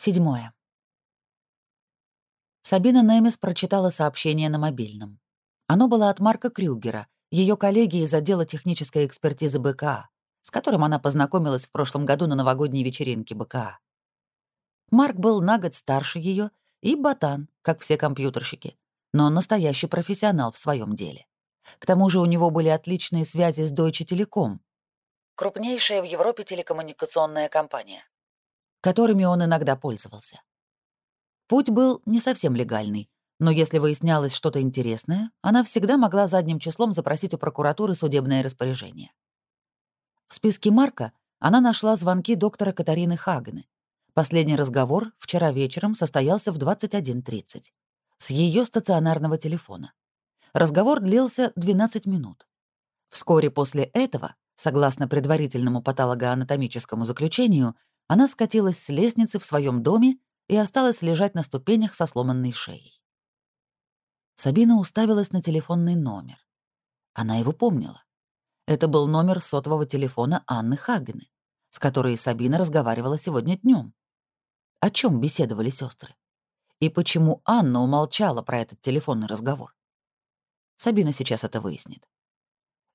Седьмое. Сабина Немес прочитала сообщение на мобильном. Оно было от Марка Крюгера, ее коллеги из отдела технической экспертизы БКА, с которым она познакомилась в прошлом году на новогодней вечеринке БКА. Марк был на год старше ее и ботан, как все компьютерщики, но он настоящий профессионал в своем деле. К тому же у него были отличные связи с Deutsche Telekom, крупнейшая в Европе телекоммуникационная компания которыми он иногда пользовался. Путь был не совсем легальный, но если выяснялось что-то интересное, она всегда могла задним числом запросить у прокуратуры судебное распоряжение. В списке Марка она нашла звонки доктора Катарины Хагены. Последний разговор вчера вечером состоялся в 21.30 с ее стационарного телефона. Разговор длился 12 минут. Вскоре после этого, согласно предварительному патологоанатомическому заключению, она скатилась с лестницы в своем доме и осталась лежать на ступенях со сломанной шеей. Сабина уставилась на телефонный номер. Она его помнила. Это был номер сотового телефона Анны Хагены, с которой Сабина разговаривала сегодня днем. О чем беседовали сестры? И почему Анна умолчала про этот телефонный разговор? Сабина сейчас это выяснит.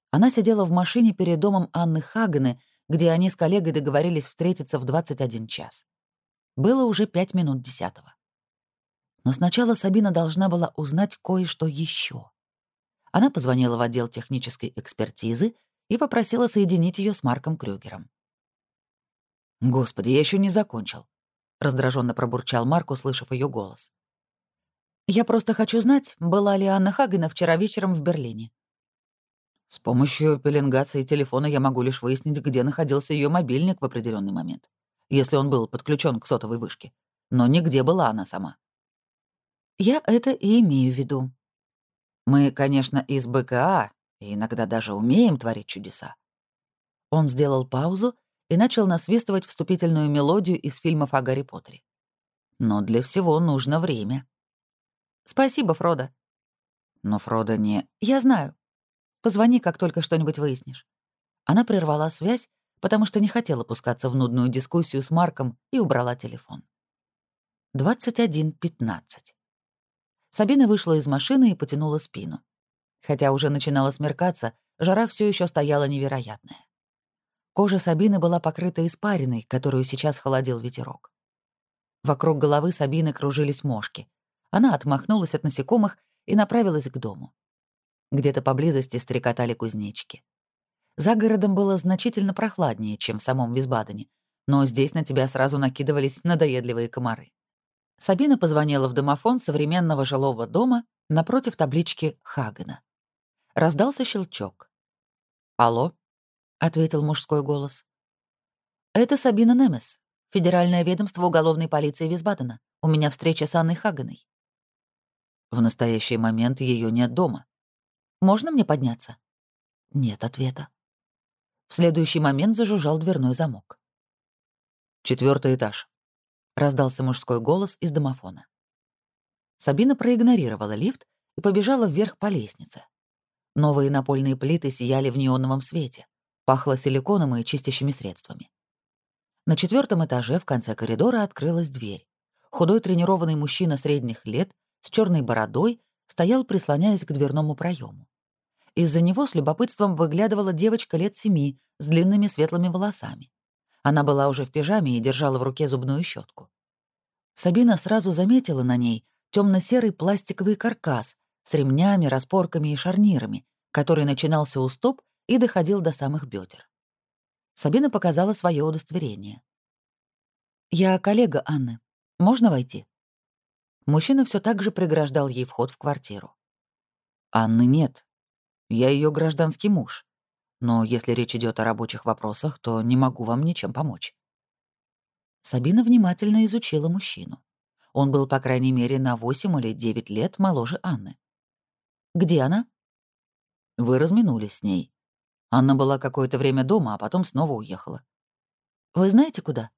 Она сидела в машине перед домом Анны Хагены где они с коллегой договорились встретиться в 21 час. Было уже пять минут десятого. Но сначала Сабина должна была узнать кое-что еще. Она позвонила в отдел технической экспертизы и попросила соединить ее с Марком Крюгером. «Господи, я еще не закончил», — раздраженно пробурчал Марк, услышав ее голос. «Я просто хочу знать, была ли Анна Хагена вчера вечером в Берлине», с помощью пеленгации телефона я могу лишь выяснить, где находился ее мобильник в определенный момент, если он был подключен к сотовой вышке. Но нигде была она сама. Я это и имею в виду. Мы, конечно, из БКА, и иногда даже умеем творить чудеса. Он сделал паузу и начал насвистывать вступительную мелодию из фильмов о Гарри Поттере. Но для всего нужно время. Спасибо, Фродо. Но Фродо не... Я знаю. Позвони, как только что-нибудь выяснишь». Она прервала связь, потому что не хотела пускаться в нудную дискуссию с Марком и убрала телефон. 21.15. Сабина вышла из машины и потянула спину. Хотя уже начинала смеркаться, жара все еще стояла невероятная. Кожа Сабины была покрыта испариной, которую сейчас холодил ветерок. Вокруг головы Сабины кружились мошки. Она отмахнулась от насекомых и направилась к дому. Где-то поблизости стрекотали кузнечки. За городом было значительно прохладнее, чем в самом Висбадене, но здесь на тебя сразу накидывались надоедливые комары. Сабина позвонила в домофон современного жилого дома напротив таблички Хагена. Раздался щелчок. «Алло?» — ответил мужской голос. «Это Сабина Немес, Федеральное ведомство уголовной полиции Висбадена. У меня встреча с Анной Хагеной». В настоящий момент ее нет дома. Можно мне подняться?» Нет ответа. В следующий момент зажужжал дверной замок. Четвертый этаж», — раздался мужской голос из домофона. Сабина проигнорировала лифт и побежала вверх по лестнице. Новые напольные плиты сияли в неоновом свете, пахло силиконом и чистящими средствами. На четвертом этаже в конце коридора открылась дверь. Худой тренированный мужчина средних лет с черной бородой стоял, прислоняясь к дверному проему. Из-за него с любопытством выглядывала девочка лет семи с длинными светлыми волосами. Она была уже в пижаме и держала в руке зубную щетку. Сабина сразу заметила на ней темно серый пластиковый каркас с ремнями, распорками и шарнирами, который начинался у стоп и доходил до самых бедер. Сабина показала свое удостоверение. «Я коллега Анны. Можно войти?» Мужчина все так же преграждал ей вход в квартиру. «Анны нет. Я ее гражданский муж. Но если речь идет о рабочих вопросах, то не могу вам ничем помочь». Сабина внимательно изучила мужчину. Он был, по крайней мере, на 8 или 9 лет моложе Анны. «Где она?» «Вы разминулись с ней. Анна была какое-то время дома, а потом снова уехала». «Вы знаете, куда?»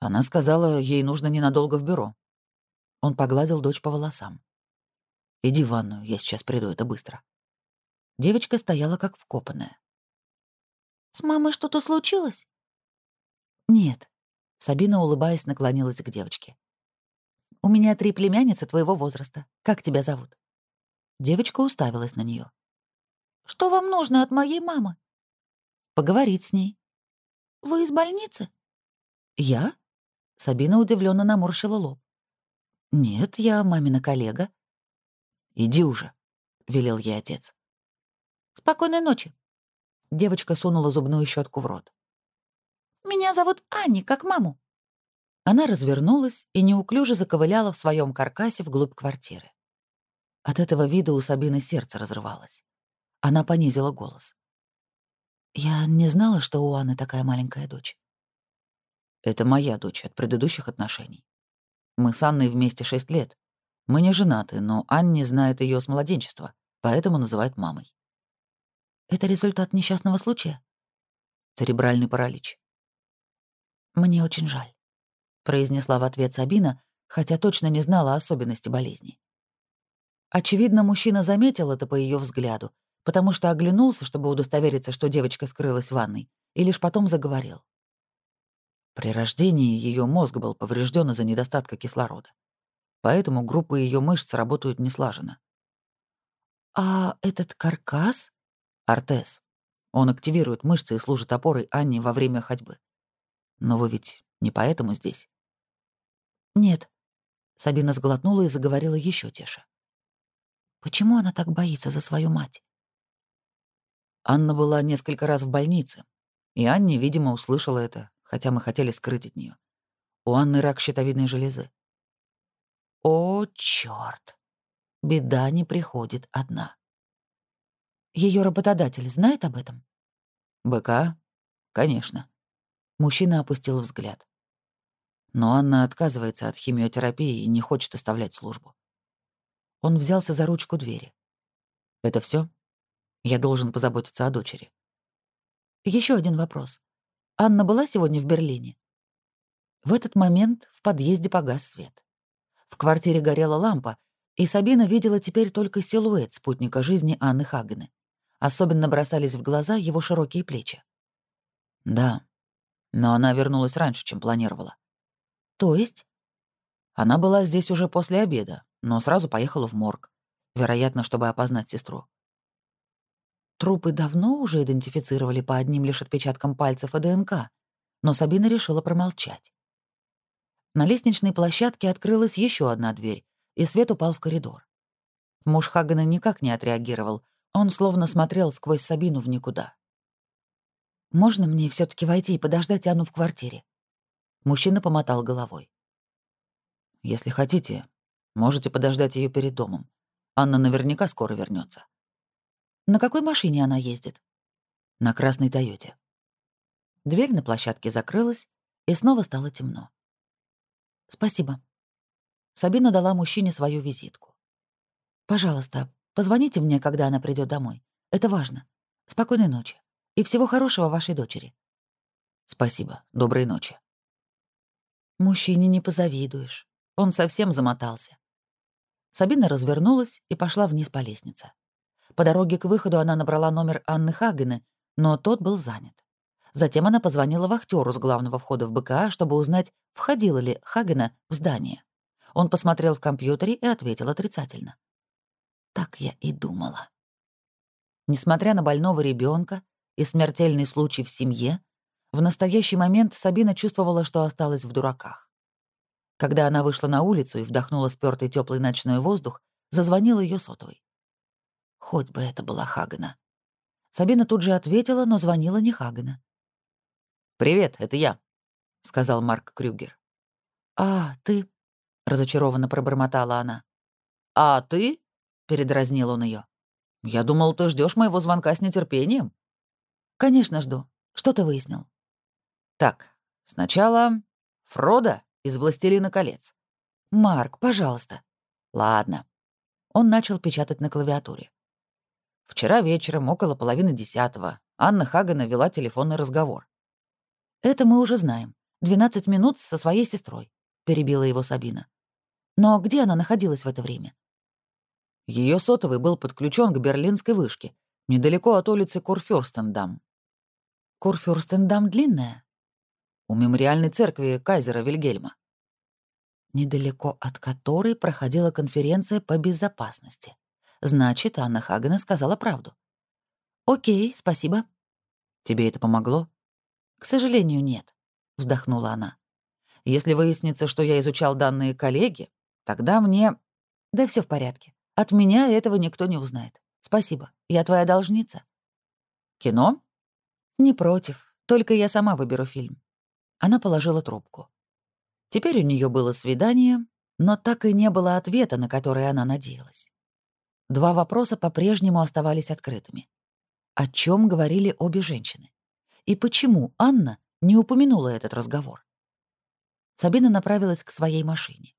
Она сказала, ей нужно ненадолго в бюро. Он погладил дочь по волосам. «Иди в ванную, я сейчас приду, это быстро». Девочка стояла как вкопанная. «С мамой что-то случилось?» «Нет». Сабина, улыбаясь, наклонилась к девочке. «У меня три племянницы твоего возраста. Как тебя зовут?» Девочка уставилась на нее. «Что вам нужно от моей мамы?» «Поговорить с ней». «Вы из больницы?» «Я?» Сабина удивленно наморщила лоб. «Нет, я мамина коллега». «Иди уже», — велел ей отец. «Спокойной ночи». Девочка сунула зубную щетку в рот. «Меня зовут Анни, как маму». Она развернулась и неуклюже заковыляла в своем каркасе вглубь квартиры. От этого вида у Сабины сердце разрывалось. Она понизила голос. «Я не знала, что у Анны такая маленькая дочь». «Это моя дочь от предыдущих отношений. Мы с Анной вместе шесть лет. Мы не женаты, но Анни знает ее с младенчества, поэтому называет мамой». «Это результат несчастного случая?» «Церебральный паралич». «Мне очень жаль», — произнесла в ответ Сабина, хотя точно не знала особенности болезни. Очевидно, мужчина заметил это по ее взгляду, потому что оглянулся, чтобы удостовериться, что девочка скрылась в ванной, и лишь потом заговорил. При рождении ее мозг был поврежден из-за недостатка кислорода. Поэтому группы ее мышц работают неслаженно. «А этот каркас?» «Артез. Он активирует мышцы и служит опорой Анне во время ходьбы. Но вы ведь не поэтому здесь?» «Нет». Сабина сглотнула и заговорила еще тише. Почему она так боится за свою мать? Анна была несколько раз в больнице, и Анне, видимо, услышала это, хотя мы хотели скрыть от нее. У Анны рак щитовидной железы. О, чёрт! Беда не приходит одна. Ее работодатель знает об этом? БК? Конечно. Мужчина опустил взгляд. Но Анна отказывается от химиотерапии и не хочет оставлять службу. Он взялся за ручку двери. «Это все? Я должен позаботиться о дочери». Еще один вопрос. Анна была сегодня в Берлине?» В этот момент в подъезде погас свет. В квартире горела лампа, и Сабина видела теперь только силуэт спутника жизни Анны Хагены. Особенно бросались в глаза его широкие плечи. «Да, но она вернулась раньше, чем планировала». «То есть?» Она была здесь уже после обеда, но сразу поехала в морг, вероятно, чтобы опознать сестру. Трупы давно уже идентифицировали по одним лишь отпечаткам пальцев и ДНК, но Сабина решила промолчать. На лестничной площадке открылась еще одна дверь, и свет упал в коридор. Муж Хагана никак не отреагировал, он словно смотрел сквозь Сабину в никуда. «Можно мне все таки войти и подождать Анну в квартире?» Мужчина помотал головой. «Если хотите, Можете подождать ее перед домом. Анна наверняка скоро вернется. На какой машине она ездит? На красной Тойоте. Дверь на площадке закрылась, и снова стало темно. Спасибо. Сабина дала мужчине свою визитку. Пожалуйста, позвоните мне, когда она придет домой. Это важно. Спокойной ночи. И всего хорошего вашей дочери. Спасибо. Доброй ночи. Мужчине не позавидуешь. Он совсем замотался. Сабина развернулась и пошла вниз по лестнице. По дороге к выходу она набрала номер Анны Хагены, но тот был занят. Затем она позвонила вахтеру с главного входа в БКА, чтобы узнать, входила ли Хагена в здание. Он посмотрел в компьютере и ответил отрицательно. Так я и думала. Несмотря на больного ребенка и смертельный случай в семье, в настоящий момент Сабина чувствовала, что осталась в дураках. Когда она вышла на улицу и вдохнула спёртый теплый ночной воздух, зазвонил ее сотовый. Хоть бы это была Хагена. Сабина тут же ответила, но звонила не Хагена. «Привет, это я», — сказал Марк Крюгер. «А, ты?» — разочарованно пробормотала она. «А ты?» — передразнил он ее. «Я думал, ты ждешь моего звонка с нетерпением». «Конечно жду. Что ты выяснил?» «Так, сначала Фрода из «Властелина колец». «Марк, пожалуйста». «Ладно». Он начал печатать на клавиатуре. Вчера вечером, около половины десятого, Анна Хагана вела телефонный разговор. «Это мы уже знаем. 12 минут со своей сестрой», — перебила его Сабина. «Но где она находилась в это время?» Ее сотовый был подключен к берлинской вышке, недалеко от улицы Курфюрстендам. Курфюрстендам длинная? У мемориальной церкви Кайзера Вильгельма. Недалеко от которой проходила конференция по безопасности. Значит, Анна Хагена сказала правду. «Окей, спасибо». «Тебе это помогло?» «К сожалению, нет», — вздохнула она. «Если выяснится, что я изучал данные коллеги, тогда мне...» «Да все в порядке. От меня этого никто не узнает. Спасибо. Я твоя должница». «Кино?» «Не против. Только я сама выберу фильм». Она положила трубку. Теперь у нее было свидание, но так и не было ответа, на который она надеялась. Два вопроса по-прежнему оставались открытыми. О чем говорили обе женщины? И почему Анна не упомянула этот разговор? Сабина направилась к своей машине.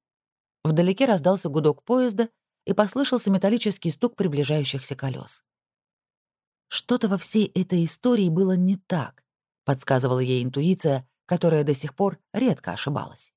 Вдалеке раздался гудок поезда, и послышался металлический стук приближающихся колес. Что-то во всей этой истории было не так, подсказывала ей интуиция, которая до сих пор редко ошибалась.